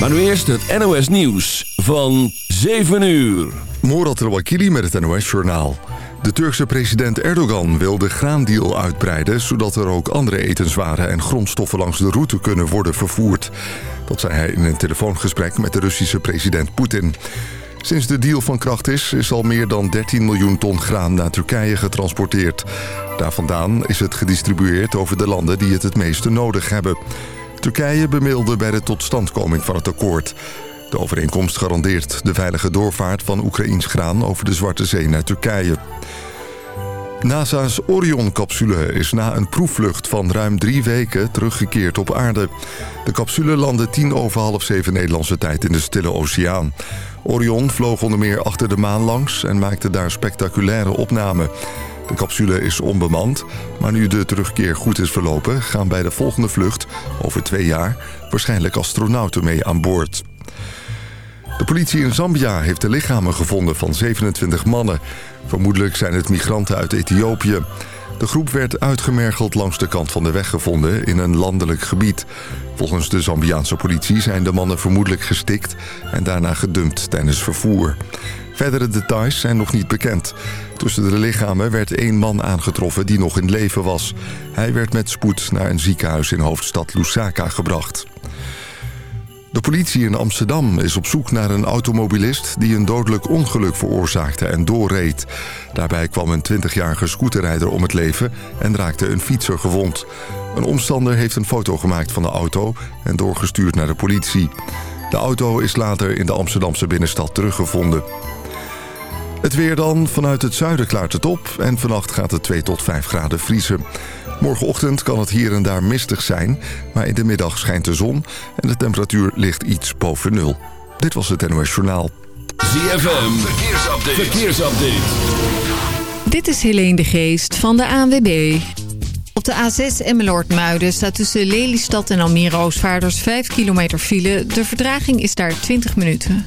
Maar nu eerst het NOS Nieuws van 7 uur. Morat Rouakili met het NOS Journaal. De Turkse president Erdogan wil de graandeal uitbreiden... zodat er ook andere etenswaren en grondstoffen langs de route kunnen worden vervoerd. Dat zei hij in een telefoongesprek met de Russische president Poetin. Sinds de deal van kracht is, is al meer dan 13 miljoen ton graan naar Turkije getransporteerd. Daar vandaan is het gedistribueerd over de landen die het het meeste nodig hebben. Turkije bemiddelde bij de totstandkoming van het akkoord. De overeenkomst garandeert de veilige doorvaart van Oekraïns graan over de Zwarte Zee naar Turkije. NASA's Orion-capsule is na een proefvlucht van ruim drie weken teruggekeerd op aarde. De capsule landde tien over half zeven Nederlandse tijd in de Stille Oceaan. Orion vloog onder meer achter de maan langs en maakte daar spectaculaire opnamen. De capsule is onbemand, maar nu de terugkeer goed is verlopen... gaan bij de volgende vlucht, over twee jaar, waarschijnlijk astronauten mee aan boord. De politie in Zambia heeft de lichamen gevonden van 27 mannen. Vermoedelijk zijn het migranten uit Ethiopië. De groep werd uitgemergeld langs de kant van de weg gevonden in een landelijk gebied. Volgens de Zambiaanse politie zijn de mannen vermoedelijk gestikt en daarna gedumpt tijdens vervoer. Verdere details zijn nog niet bekend. Tussen de lichamen werd één man aangetroffen die nog in leven was. Hij werd met spoed naar een ziekenhuis in hoofdstad Lusaka gebracht. De politie in Amsterdam is op zoek naar een automobilist... die een dodelijk ongeluk veroorzaakte en doorreed. Daarbij kwam een 20-jarige scooterrijder om het leven... en raakte een fietser gewond. Een omstander heeft een foto gemaakt van de auto... en doorgestuurd naar de politie. De auto is later in de Amsterdamse binnenstad teruggevonden. Het weer dan. Vanuit het zuiden klaart het op... en vannacht gaat het 2 tot 5 graden vriezen. Morgenochtend kan het hier en daar mistig zijn... maar in de middag schijnt de zon en de temperatuur ligt iets boven nul. Dit was het NOS Journaal. ZFM, verkeersupdate. verkeersupdate. Dit is Helene de Geest van de ANWB. Op de A6 Emmeloord-Muiden staat tussen Lelystad en Almere Oostvaarders 5 kilometer file. De verdraging is daar 20 minuten.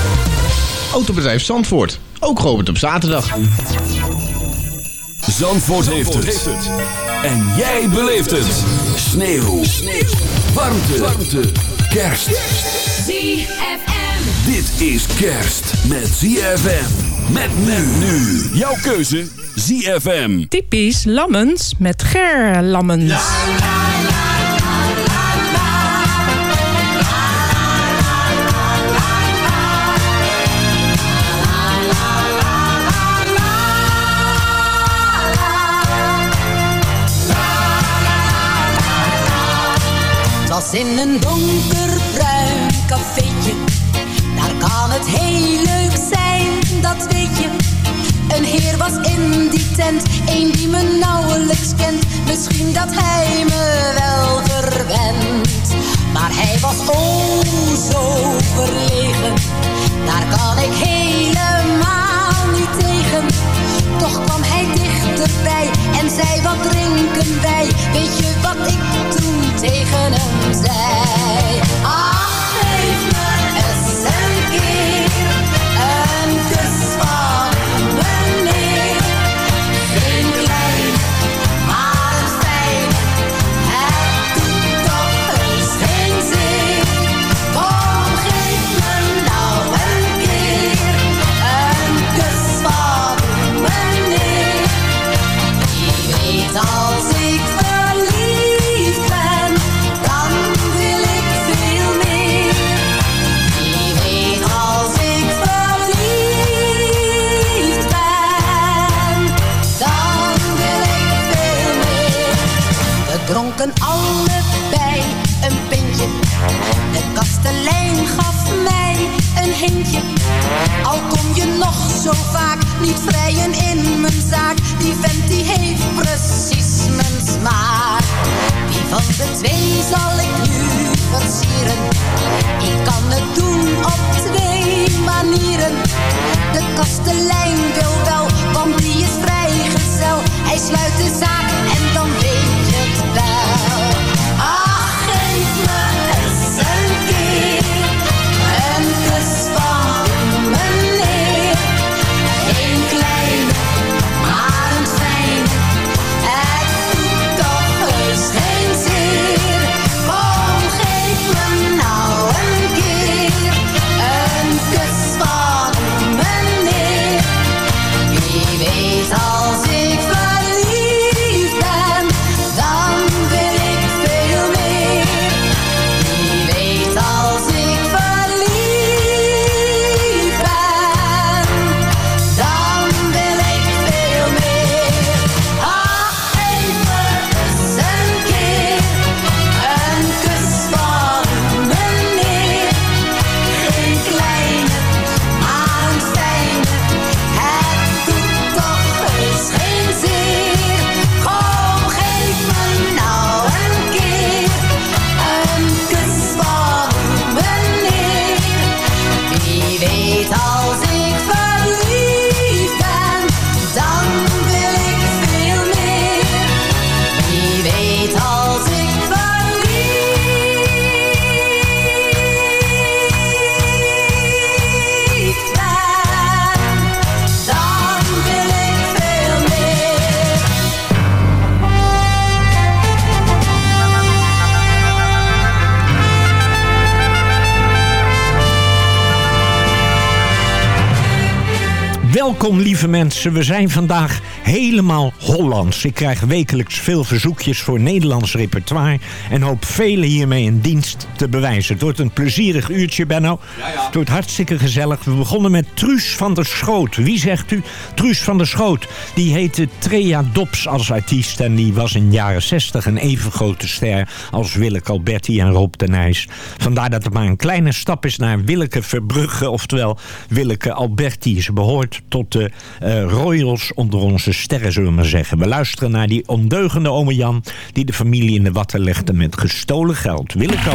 Autobedrijf Zandvoort, ook geopend op zaterdag. Zandvoort, heeft, het. En jij beleeft het. Sneeuw. Sneeuw. Warmte. Warmte. Kerst. ZFM. Dit is kerst met ZFM. Met men nu. Jouw keuze ZFM. Typisch Lammens met Ger Lammens. Die tent, een die me nauwelijks kent. Misschien dat hij me wel verwendt. Maar hij was oh zo vaak niet vrijen in mijn zaak. Die vent die heeft precies mijn smaak. Wie van de twee zal ik nu versieren? Ik kan het doen op twee manieren. De kastelein wil wel, want die is vrijgezel. Hij sluit de zaak en dan weet je het wel. Welkom lieve mensen, we zijn vandaag helemaal Hollands. Ik krijg wekelijks veel verzoekjes voor Nederlands repertoire... en hoop velen hiermee een dienst te bewijzen. Het wordt een plezierig uurtje, Benno. Ja, ja. Het wordt hartstikke gezellig. We begonnen met Truus van der Schoot. Wie zegt u? Truus van der Schoot. Die heette Trea Dops als artiest... en die was in de jaren 60 een even grote ster... als Willeke Alberti en Rob de Nijs. Vandaar dat het maar een kleine stap is naar Willeke Verbrugge... oftewel Willeke Alberti. Ze behoort tot de eh, royals onder onze sterren zullen we maar zeggen. We luisteren naar die ondeugende ome Jan... die de familie in de watten legde met gestolen geld. Willeke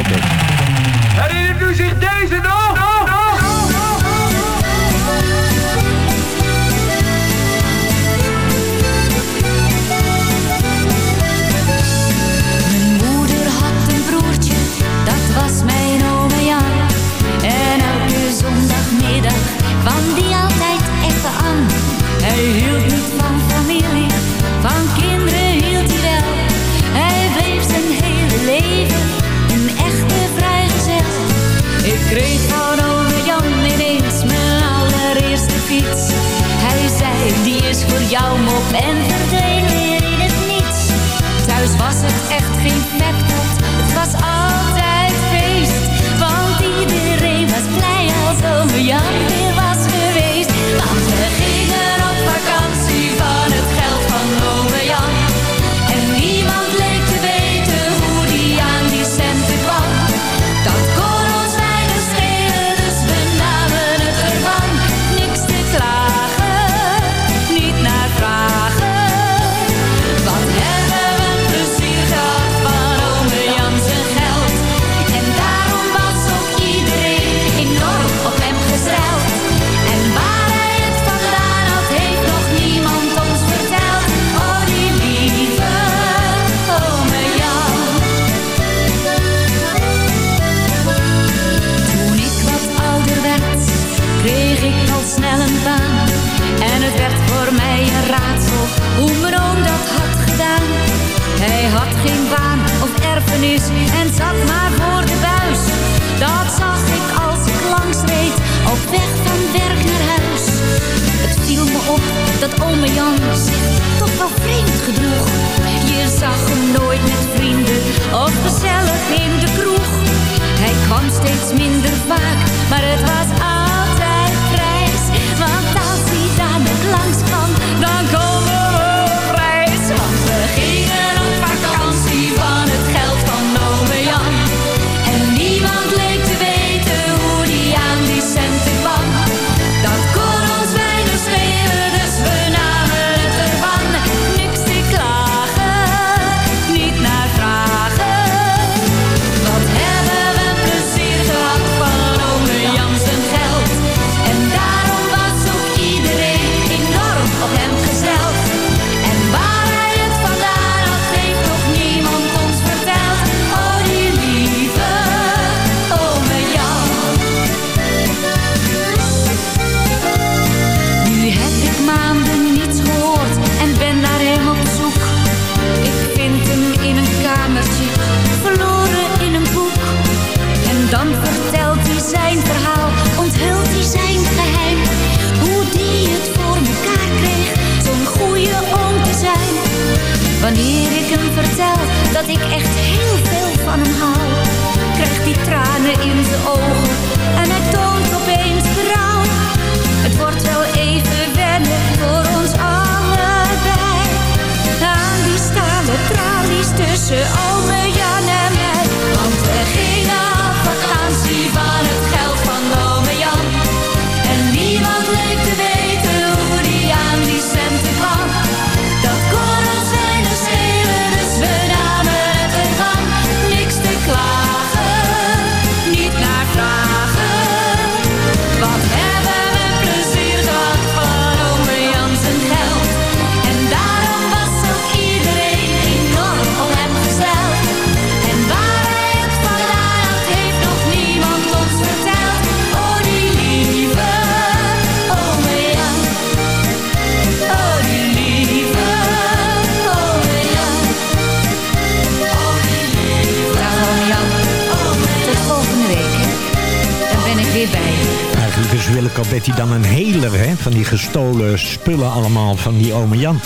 Is Willeke Betty dan een heler hè, van die gestolen spullen allemaal van die ome Jan.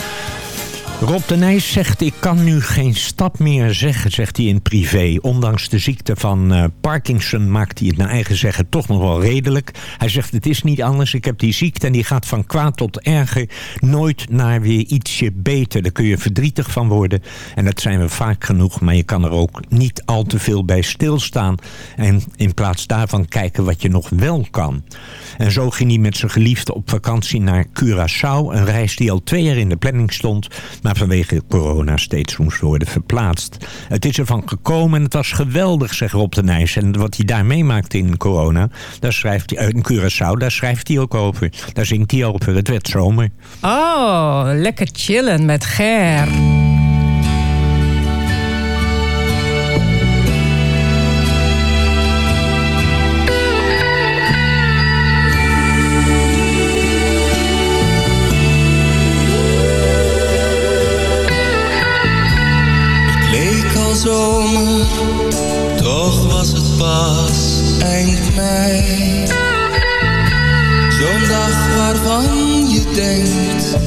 Rob de Nijs zegt, ik kan nu geen stap meer zeggen, zegt hij in privé. Ondanks de ziekte van eh, Parkinson maakt hij het naar eigen zeggen toch nog wel redelijk. Hij zegt, het is niet anders, ik heb die ziekte en die gaat van kwaad tot erger. Nooit naar weer ietsje beter, daar kun je verdrietig van worden. En dat zijn we vaak genoeg, maar je kan er ook niet al te veel bij stilstaan. En in plaats daarvan kijken wat je nog wel kan. En zo ging hij met zijn geliefde op vakantie naar Curaçao. Een reis die al twee jaar in de planning stond, maar vanwege corona steeds moest worden verplaatst. Het is ervan gekomen en het was geweldig, zegt Rob de Nijs. En wat hij daar meemaakte in corona, daar schrijft hij, eh, in Curaçao, daar schrijft hij ook over. Daar zingt hij over. Het werd zomer. Oh, lekker chillen met Ger.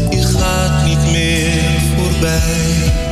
Je gaat niet meer voorbij.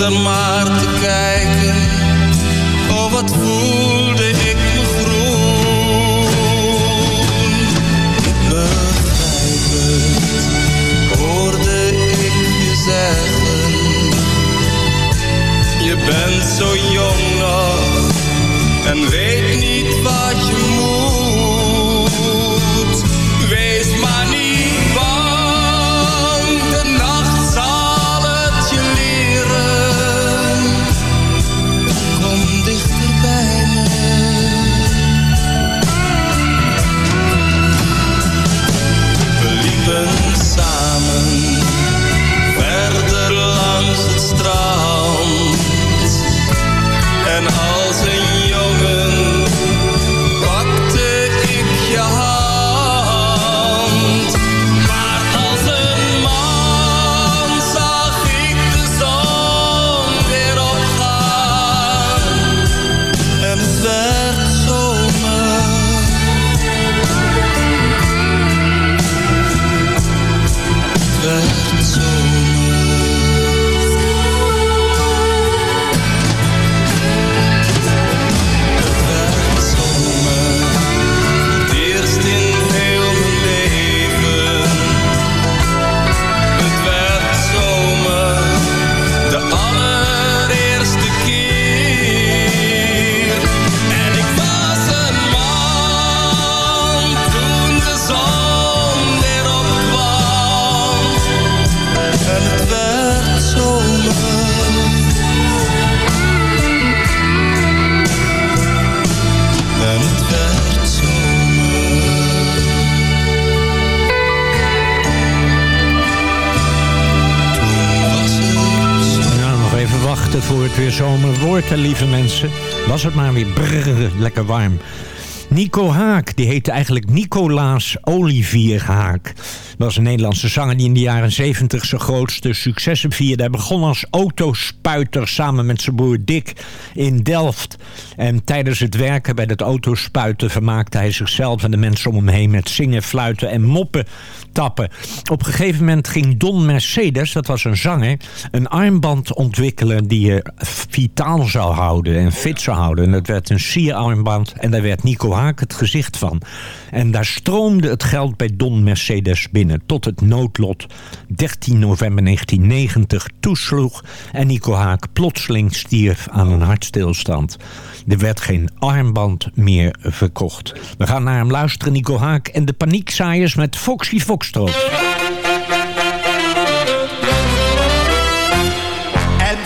Er maar te kijken, oh wat voelde voor het weer zomer wordt, lieve mensen. Was het maar weer brrr, lekker warm. Nico Haak, die heette eigenlijk Nicolaas Olivier Haak. Was een Nederlandse zanger die in de jaren 70 zijn grootste successen vierde. Hij begon als autospuiter samen met zijn broer Dick in Delft. En tijdens het werken bij dat autospuiten vermaakte hij zichzelf en de mensen om hem heen met zingen, fluiten en moppen tappen. Op een gegeven moment ging Don Mercedes, dat was een zanger, een armband ontwikkelen die je vitaal zou houden en fit zou houden. En dat werd een sierarmband en daar werd Nico Haak het gezicht van. En daar stroomde het geld bij Don Mercedes binnen tot het noodlot 13 november 1990 toesloeg en Nico Haak plotseling stierf aan een hartstilstand. Er werd geen armband meer verkocht. We gaan naar hem luisteren, Nico Haak en de paniekzaaiers met Foxy Foxtrot.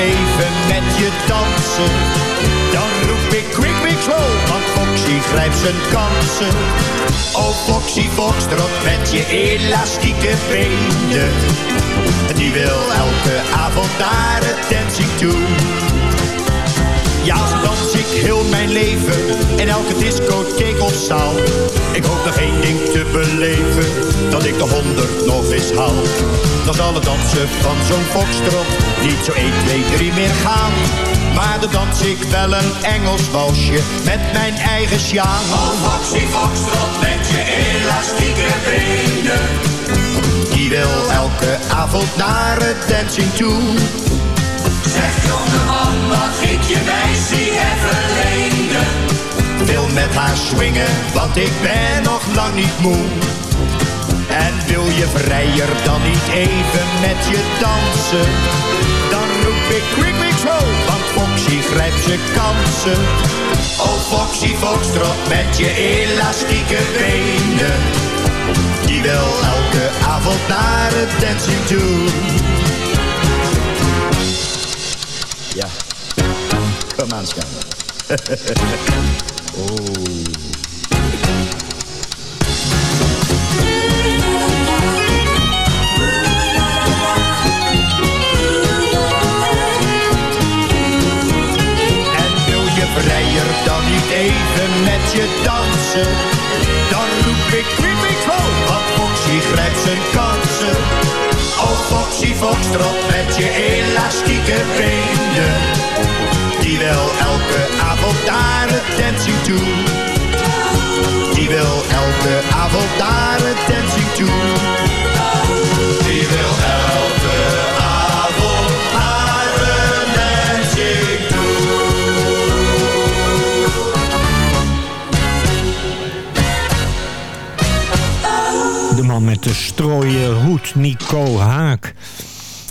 even met je dansen? Dan roep ik quick, quick, slow, want Foxy grijpt zijn kansen. Oh Foxy Foxtrot met je elastieke benen. Die wil elke avond naar het dancing toe. Ja, zo dans ik heel mijn leven in elke discotheek of zaal. Ik hoop nog één ding te beleven, dat ik de honderd nog eens haal. Dan zal het dansen van zo'n foxtrot niet zo 1, 2, 3 meer gaan. Maar dan dans ik wel een Engels walsje met mijn eigen sjaan. Oh, Foxy Foxtrot met je elastieke benen. Die wil elke avond naar het dancing toe. Zeg jongeman, mag ik je meisje even lenen? Wil met haar swingen, want ik ben nog lang niet moe. En wil je vrijer dan niet even met je dansen? Dan roep ik quick, quick, slow, want Foxy grijpt zijn kansen. Oh Foxy Foxtrot met je elastieke benen. Die wil elke avond naar het dancing toe. Ja. Kom aan. oh. En wil je vrijer dan niet even met je dansen? Dan die wil elke avond daar het dancing toe. Die wil elke avond daar het dancing toe. Die wil elke avond daar een dancing toe. De man met de strooie hoed, Nico Haak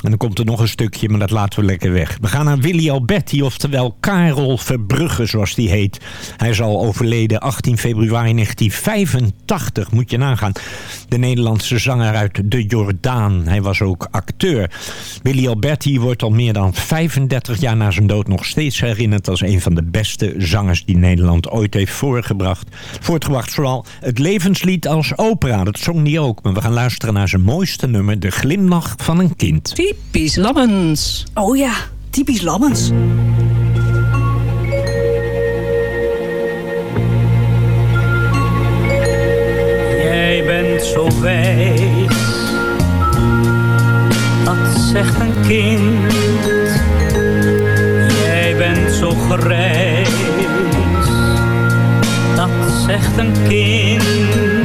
en dan komt er nog een stukje, maar dat laten we lekker weg. We gaan naar Willy Alberti, oftewel Karel Verbrugge, zoals die heet. Hij is al overleden 18 februari 1985, moet je nagaan. De Nederlandse zanger uit de Jordaan. Hij was ook acteur. Willy Alberti wordt al meer dan 35 jaar na zijn dood nog steeds herinnerd... als een van de beste zangers die Nederland ooit heeft voorgebracht. Voortgebracht vooral het levenslied als opera. Dat zong hij ook. Maar we gaan luisteren naar zijn mooiste nummer... De glimlach van een kind. Typisch Lammens. Oh ja, typisch Lammens. Wijs, dat zegt een kind. Jij bent zo grijs, dat zegt een kind.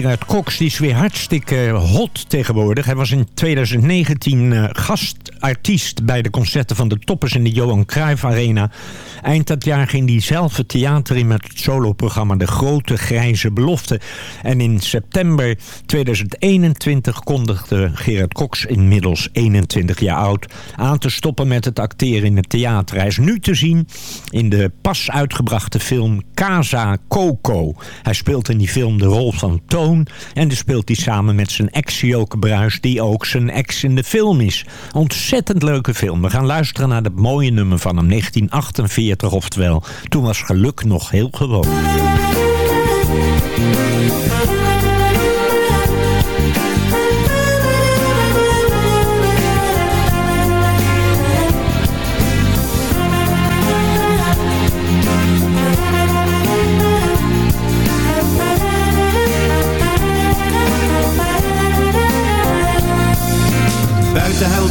Gerard Cox, die is weer hartstikke hot tegenwoordig. Hij was in 2019 eh, gastartiest bij de concerten van de Toppers in de Johan Cruijff Arena. Eind dat jaar ging hij theater in met het soloprogramma De Grote Grijze Belofte. En in september 2021 kondigde Gerard Cox, inmiddels 21 jaar oud, aan te stoppen met het acteren in het theater. Hij is nu te zien in de pas uitgebrachte film Casa Coco. Hij speelt in die film de rol van Toon en dus speelt hij samen met zijn ex Joke Bruis, die ook zijn ex in de film is. Ontzettend leuke film. We gaan luisteren naar dat mooie nummer van hem, 1948, oftewel. Toen was geluk nog heel gewoon.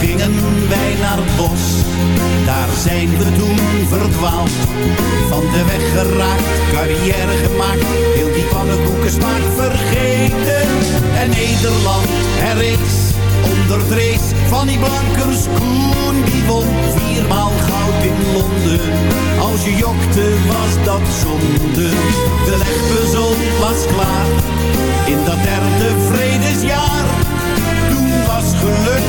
Gingen wij naar het bos. Daar zijn we toen verdwaald. Van de weg geraakt, carrière gemaakt. Heel die pannenkoekensmaak vergeten. En Nederland herrees onder het race van die blankers Koen die won viermaal goud in Londen Als je jokte was dat zonde De legpuzzel was klaar In dat derde vredesjaar Toen was geluk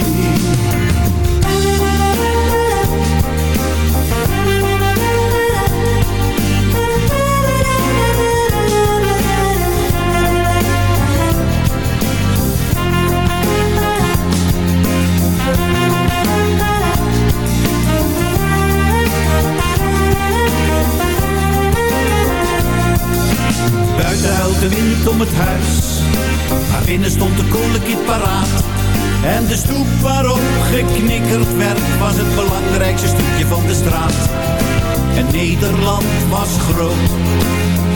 Buiten huilt de wind om het huis, maar binnen stond de kolenkit paraat. En de stoep waarop geknikkerd werd, was het belangrijkste stukje van de straat. En Nederland was groot,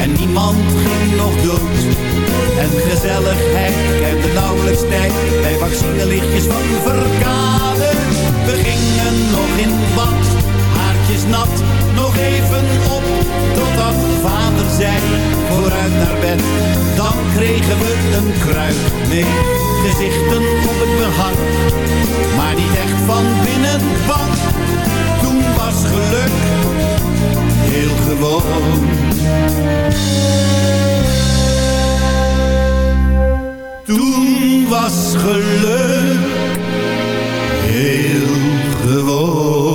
en niemand ging nog dood. En gezelligheid kende nauwelijks tijd, bij vaccinelichtjes van verkade. We gingen nog in bad, haartjes nat, nog even op, totdat vader zei, vooruit naar bed. Dan kregen we een kruik mee, gezichten op het behang. Maar niet echt van binnen bang, toen was geluk heel gewoon. Toen was geluk heel gewoon.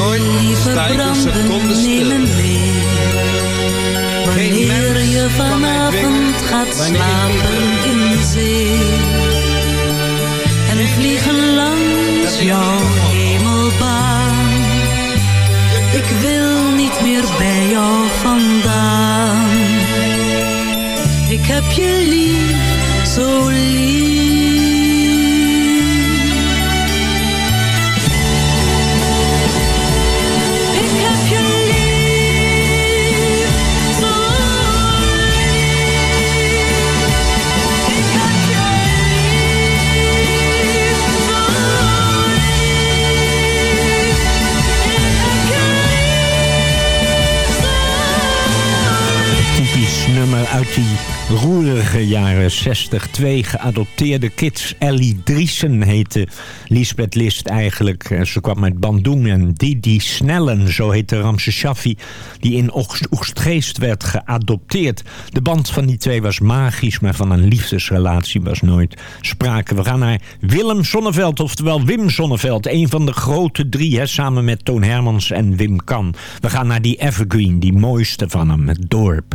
Nooit sta ik een seconde stil. Wanneer je vanavond gaat slapen in zee. En vliegen langs jouw hemelbaan. Ik wil niet meer bij jou vandaan. Ik heb je lief, zo lief 1960 twee geadopteerde kids. Ellie Driesen heette Lisbeth List eigenlijk. Ze kwam met Bandung en Didi Snellen, zo heette Ramse Shaffi... die in Oegstgeest werd geadopteerd. De band van die twee was magisch, maar van een liefdesrelatie was nooit sprake. We gaan naar Willem Sonneveld, oftewel Wim Sonneveld. Een van de grote drie, hè, samen met Toon Hermans en Wim Kan. We gaan naar die Evergreen, die mooiste van hem, het dorp.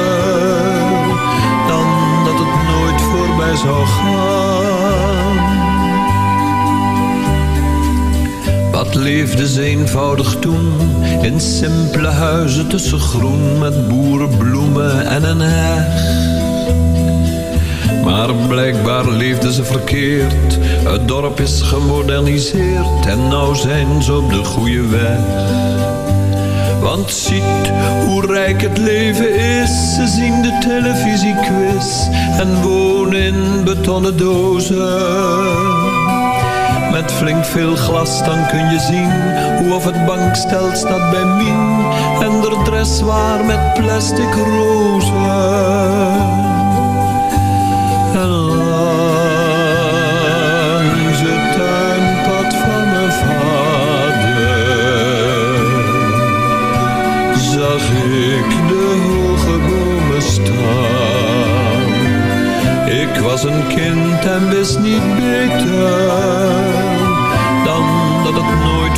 eenvoudig toen in simpele huizen tussen groen met boerenbloemen en een heg. Maar blijkbaar leefden ze verkeerd. Het dorp is gemoderniseerd en nou zijn ze op de goede weg. Want ziet hoe rijk het leven is. Ze zien de televisiequiz en wonen in betonnen dozen. Met flink veel glas dan kun je zien hoe of het bankstel staat bij Mien. En de dress waar met plastic rozen. En langs het tuinpad van mijn vader zag ik de hoge bomen staan. Ik was een kind en wist niet beter dan dat het nooit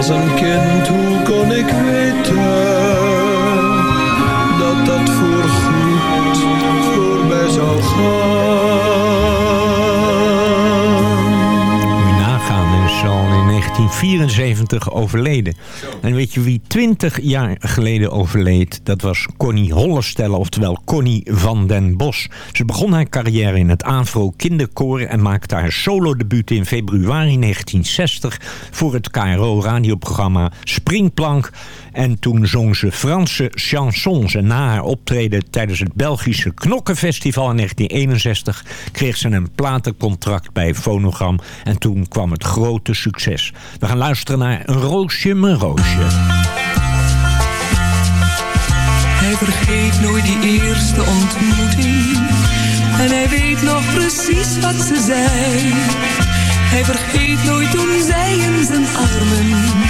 was een kind, hoe kon ik weten 1974 overleden. En weet je wie 20 jaar geleden overleed? Dat was Connie Hollestelle, oftewel Connie van den Bos. Ze begon haar carrière in het Avro Kinderkoor... en maakte haar solodebuut in februari 1960... voor het KRO-radioprogramma Springplank... En toen zong ze Franse chansons. En na haar optreden tijdens het Belgische Knokkenfestival in 1961... kreeg ze een platencontract bij Phonogram. En toen kwam het grote succes. We gaan luisteren naar Een Roosje, Mijn Roosje. Hij vergeet nooit die eerste ontmoeting. En hij weet nog precies wat ze zei. Hij vergeet nooit toen zij in zijn armen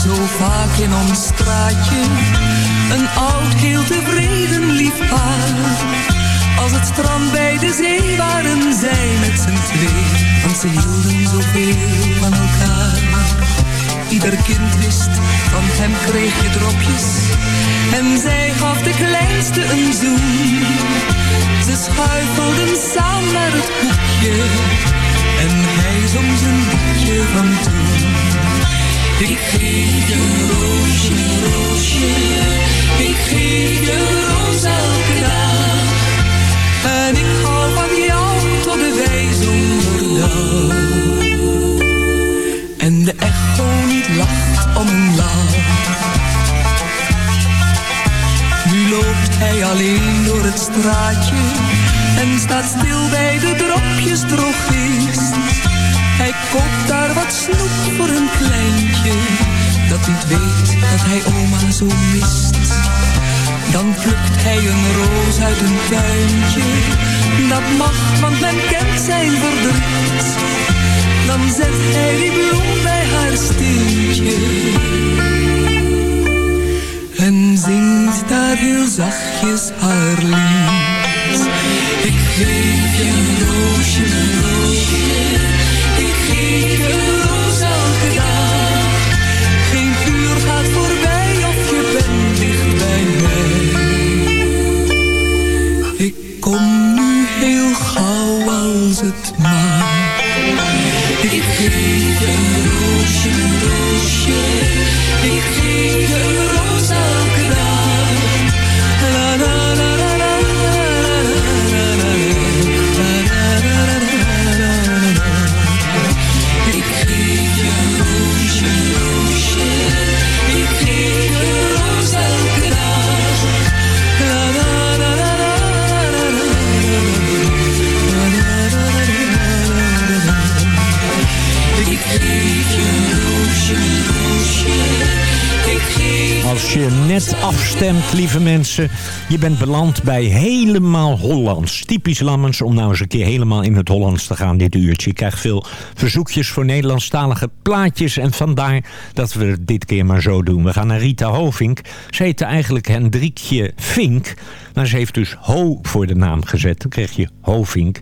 zo vaak in ons straatje. Een oud, heel tevreden lief paar. Als het strand bij de zee waren zij met z'n twee. Want ze hielden zoveel van elkaar. Ieder kind wist, van hem kreeg je dropjes. En zij gaf de kleinste een zoen. Ze schuifelden samen naar het hoekje. En hij zong zijn liedje van toen. Ik geef een roosje, roosje. Ik geef een roos elke dag. En ik hou van jou tot de wij zonder dag. En de echo niet lacht om een. Nu loopt hij alleen door het straatje en staat stil bij de dropjes drogist. Hij koopt daar wat snoep voor een kleintje dat niet weet dat hij oma zo mist. Dan plukt hij een roos uit een tuintje. Dat mag, want men kent zijn verdriet. Dan zet hij die bloem bij haar steentje. En zingt daar heel zachtjes haar lied. Ik geef je een roosje, een roosje. Heel gauw als het mag. Ik geef je net afstemt, lieve mensen. Je bent beland bij helemaal Hollands. Typisch Lammens om nou eens een keer helemaal in het Hollands te gaan dit uurtje. Je krijgt veel verzoekjes voor Nederlandstalige plaatjes. En vandaar dat we het dit keer maar zo doen. We gaan naar Rita Hovink. Ze heette eigenlijk Hendrikje Vink. Maar ze heeft dus Ho voor de naam gezet. Dan kreeg je Hovink.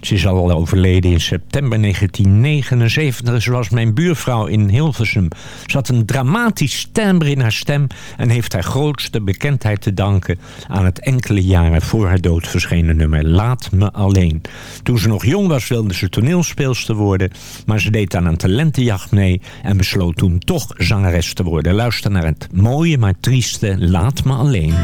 Ze is al overleden in september 1979. zoals mijn buurvrouw in Hilversum. Ze had een dramatisch timbre in haar stem en heeft haar grootste bekendheid te danken aan het enkele jaren voor haar dood verschenen nummer Laat me alleen. Toen ze nog jong was wilde ze toneelspeelster worden, maar ze deed aan een talentenjacht mee en besloot toen toch zangeres te worden. Luister naar het mooie maar trieste Laat me alleen.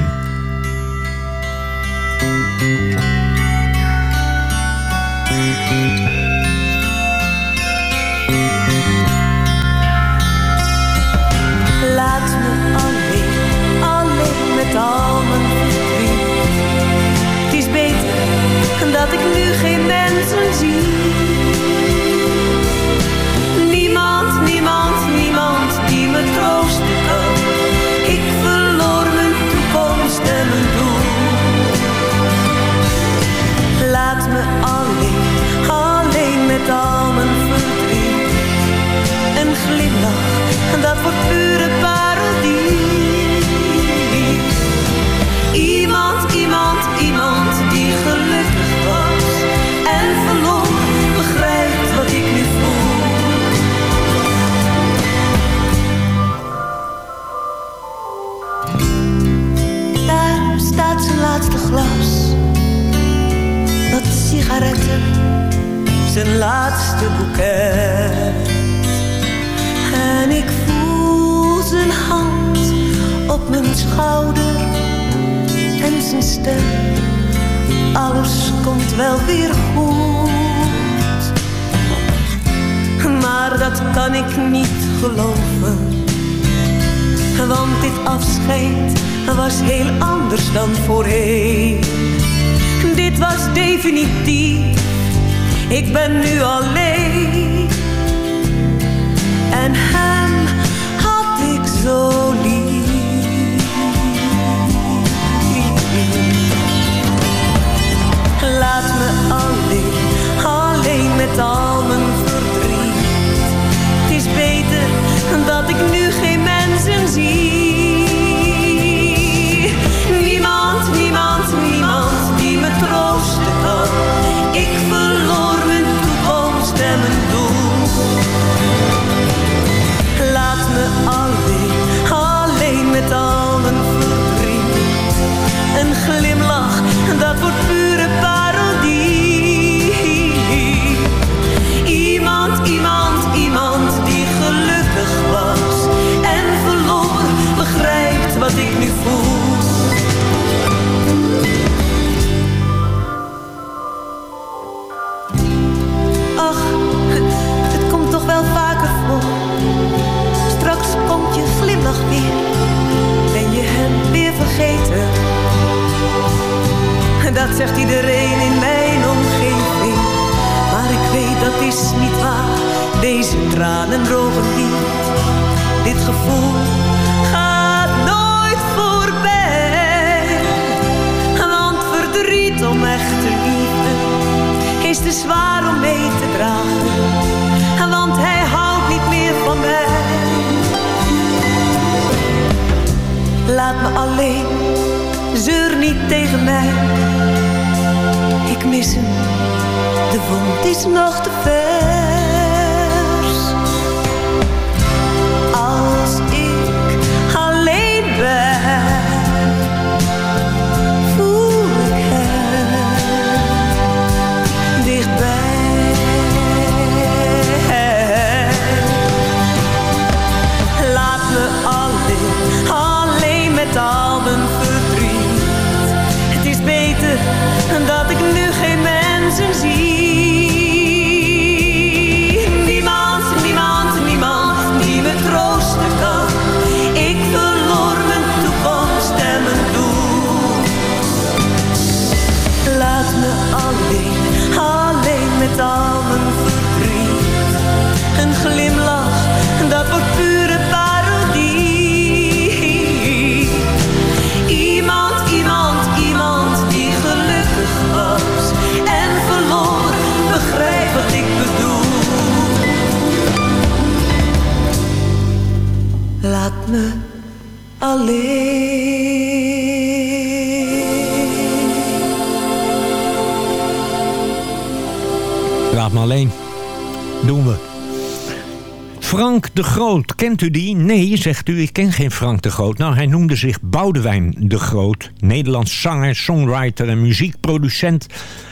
De Groot, kent u die? Nee, zegt u, ik ken geen Frank de Groot. Nou, hij noemde zich Boudewijn de Groot. Nederlands zanger, songwriter en muziekproducent.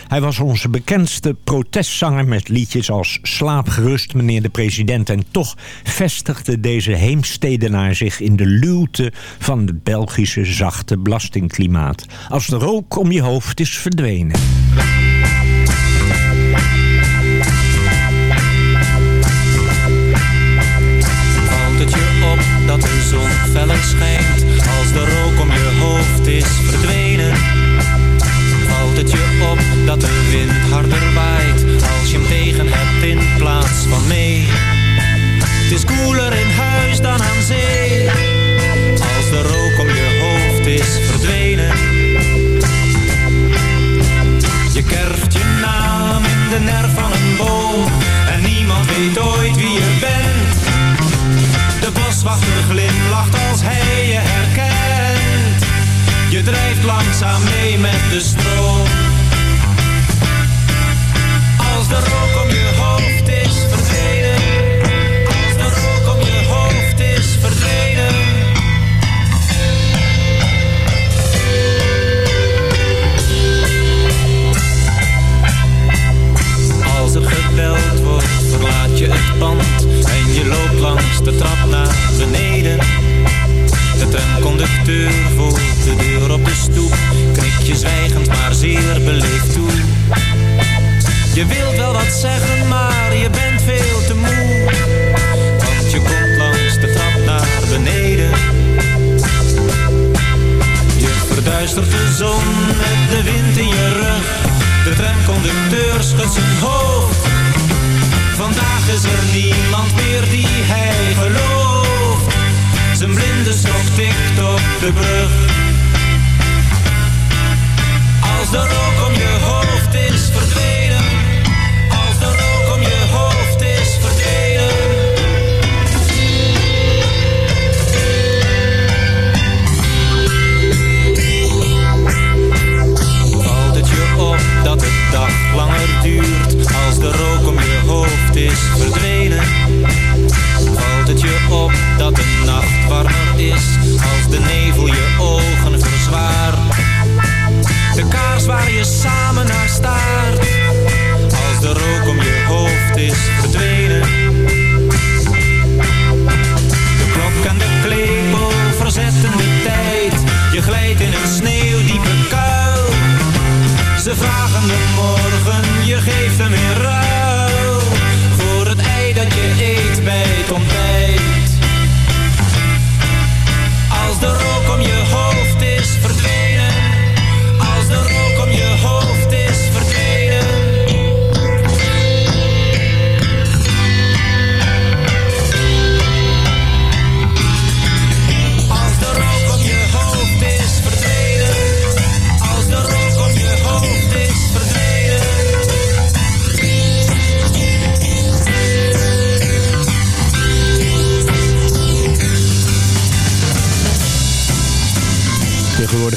Hij was onze bekendste protestzanger met liedjes als Slaap gerust, meneer de president. En toch vestigde deze heemstedenaar zich in de luwte van het Belgische zachte belastingklimaat. Als de rook om je hoofd is verdwenen. De nerf van een boom En niemand weet ooit wie je bent de boswachter glimlacht als hij je herkent. Je drijft langzaam mee met de stroom. Als de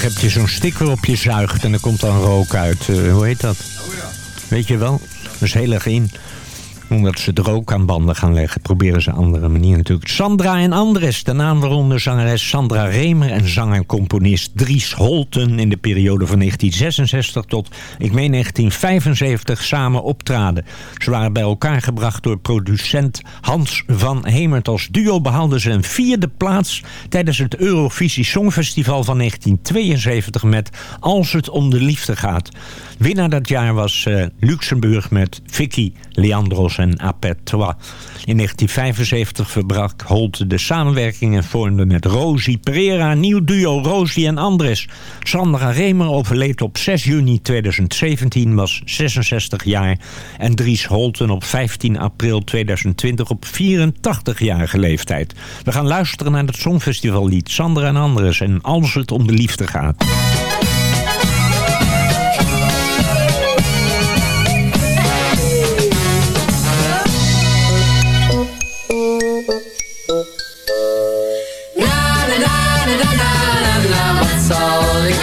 heb je zo'n sticker op je zuigt en er komt dan rook uit. Eh, hoe heet dat? Weet je wel? Dat is heel erg in. Omdat ze er ook aan banden gaan leggen, proberen ze een andere manier natuurlijk. Sandra en Andres, de naam waaronder zangeres Sandra Remer en zanger en componist Dries Holten in de periode van 1966 tot, ik meen 1975, samen optraden. Ze waren bij elkaar gebracht door producent Hans van Hemert. Als duo behaalden ze een vierde plaats tijdens het Eurovisie Songfestival van 1972 met Als het om de liefde gaat. Winnaar dat jaar was eh, Luxemburg met Vicky Leandros en Apertois. In 1975 verbrak Holt de samenwerking en vormde met Rosie Pereira nieuw duo Rosie en Andres. Sandra Remer overleed op 6 juni 2017, was 66 jaar. En Dries Holten op 15 april 2020 op 84-jarige leeftijd. We gaan luisteren naar het Songfestivallied Sandra en Andres en Als het om de liefde gaat.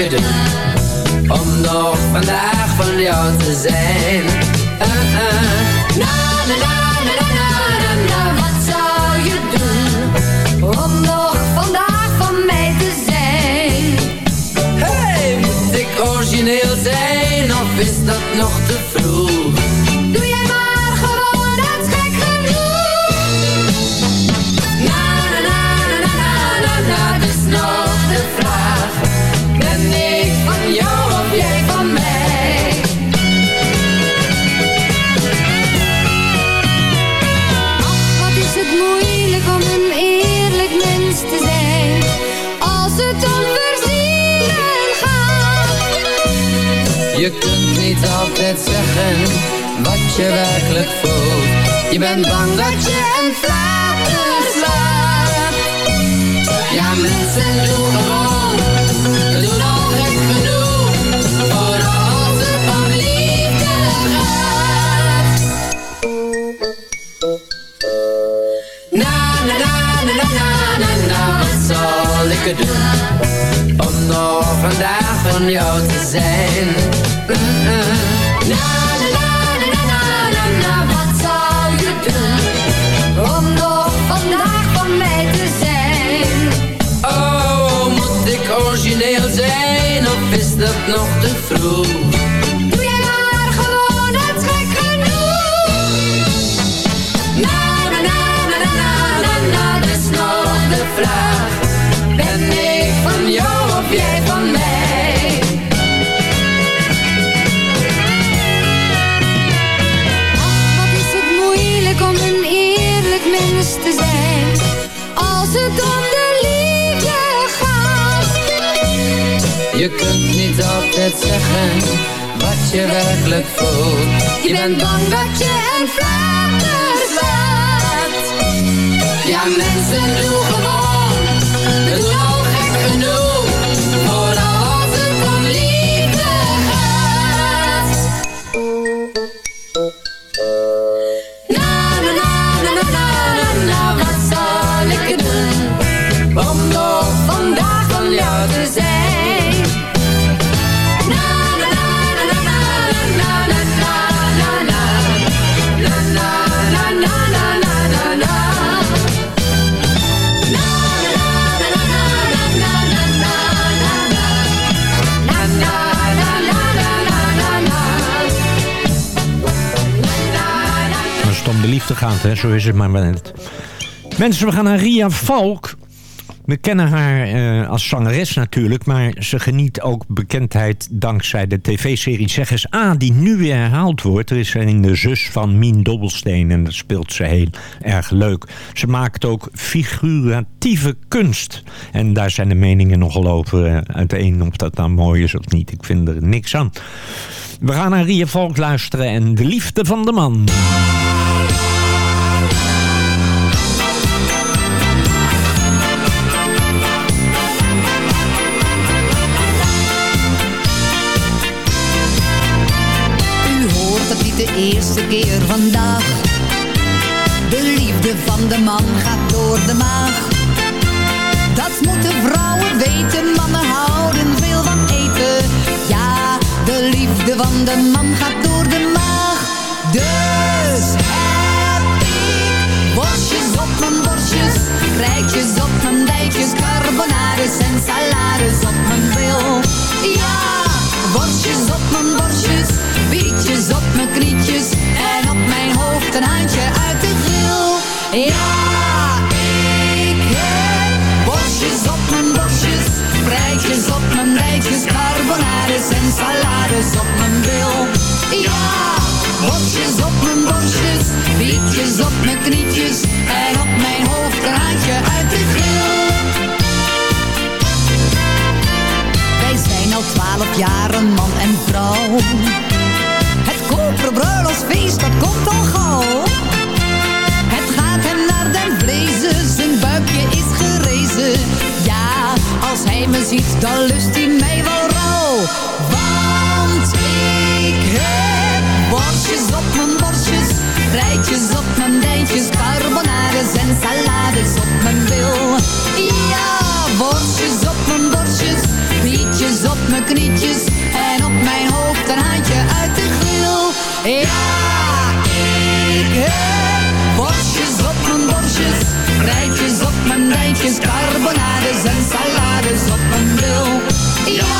Om nog vandaag van jou te zijn? Uh, uh. Na na na na na na na na, wat zou je doen om nog vandaag van mij te zijn? Hey, moet ik origineel zijn of is dat nog te vroeg? Je werkelijk voelt. Je bent bang dat je een flater slaat. Ja, mensen doen gewoon, doen al gek genoeg. Vooral als het om liefde gaat. Na na na na na na na wat zal ik er doen om nog vandaag van jou te zijn? Mm-mm. Na na na dat nog te vroeg? Doe jij maar gewoon het gek genoeg. Na na na na na na na, dus nog de vraag: ben ik van jou of jij van mij? Wat is het moeilijk om een eerlijk mens te zijn als het om Je kunt niet altijd zeggen wat je werkelijk voelt. Je bent bang dat je een flater slaat. Ja, mensen doen gewoon, zo is het maar net. Mensen, we gaan naar Ria Valk. We kennen haar eh, als zangeres natuurlijk, maar ze geniet ook bekendheid dankzij de tv-serie Zeg A, die nu weer herhaald wordt. Er is een de zus van Mien Dobbelsteen en dat speelt ze heel erg leuk. Ze maakt ook figuratieve kunst. En daar zijn de meningen nogal over uh, uiteen of dat nou mooi is of niet. Ik vind er niks aan. We gaan naar Ria Valk luisteren en de liefde van de man. Eerste keer vandaag. De liefde van de man gaat door de maag. Dat moeten vrouwen weten, mannen houden veel van eten. Ja, de liefde van de man gaat door de maag. Dus heb ik op mijn borstjes, rijtjes op mijn dijkjes, carbonades en salades op mijn. Ja, worstjes op mijn borstjes, bietjes op mijn knietjes en op mijn hoofd een handje een man en vrouw. Het koperen bruiloftsfeest, dat komt al gauw. Het gaat hem naar den vlezen, zijn buikje is gerezen. Ja, als hij me ziet, dan lust hij mij wel rauw. Want ik heb borstjes op mijn borstjes, rijtjes op mijn dijntjes, carbonades en salades op mijn wil. Ja, borstjes op mijn knietjes en op mijn hoofd een handje uit de grill. Ja, ik heb borstjes op mijn borstjes, rijtjes op mijn rijtjes, carbonades en salades op mijn grill. Ja,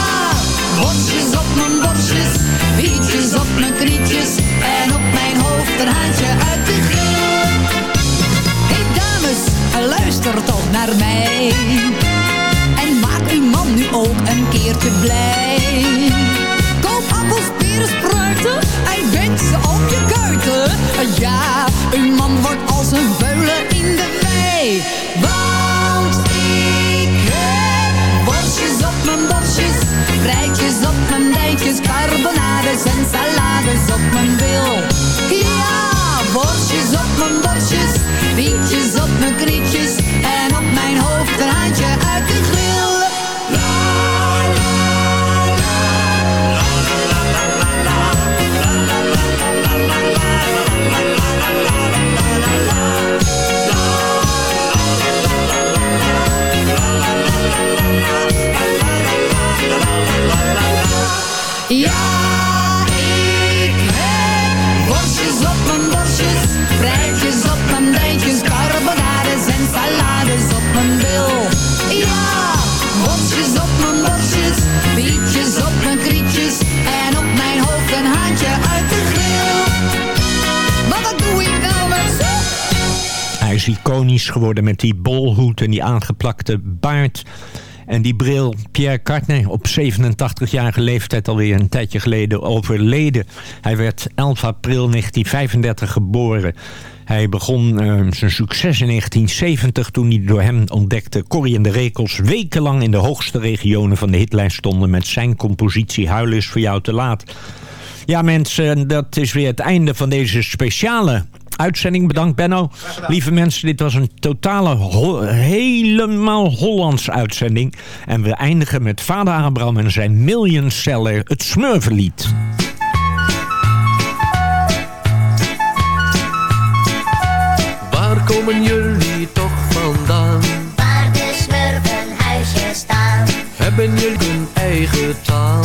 borstjes op mijn borstjes, bietjes op mijn knietjes en op mijn hoofd een handje uit de grill. Hey dames, luister toch naar mij. Uw man nu ook een keertje blij. Koop appels, peren, spruiten en wend ze op je kuiten. Ja, uw man wordt als een veulen in de wei. Want ik heb worstjes op mijn borstjes, rijtjes op mijn dijtjes, carbonades en salades op mijn bil. Ja, worstjes op mijn borstjes, frietjes op mijn krietjes en op mijn hoofd een geworden met die bolhoed en die aangeplakte baard. En die bril, Pierre Cartney, op 87-jarige leeftijd alweer een tijdje geleden overleden. Hij werd 11 april 1935 geboren. Hij begon eh, zijn succes in 1970 toen hij door hem ontdekte Corrie en de Rekels wekenlang in de hoogste regionen van de hitlijst stonden met zijn compositie Huilen is voor jou te laat. Ja mensen, dat is weer het einde van deze speciale uitzending. Bedankt Benno. Lieve mensen, dit was een totale, ho- helemaal Hollands uitzending. En we eindigen met vader Abraham en zijn million seller, het Smurvenlied. Waar komen jullie toch vandaan? Waar de smurfenhuisjes staan. Hebben jullie een eigen taal?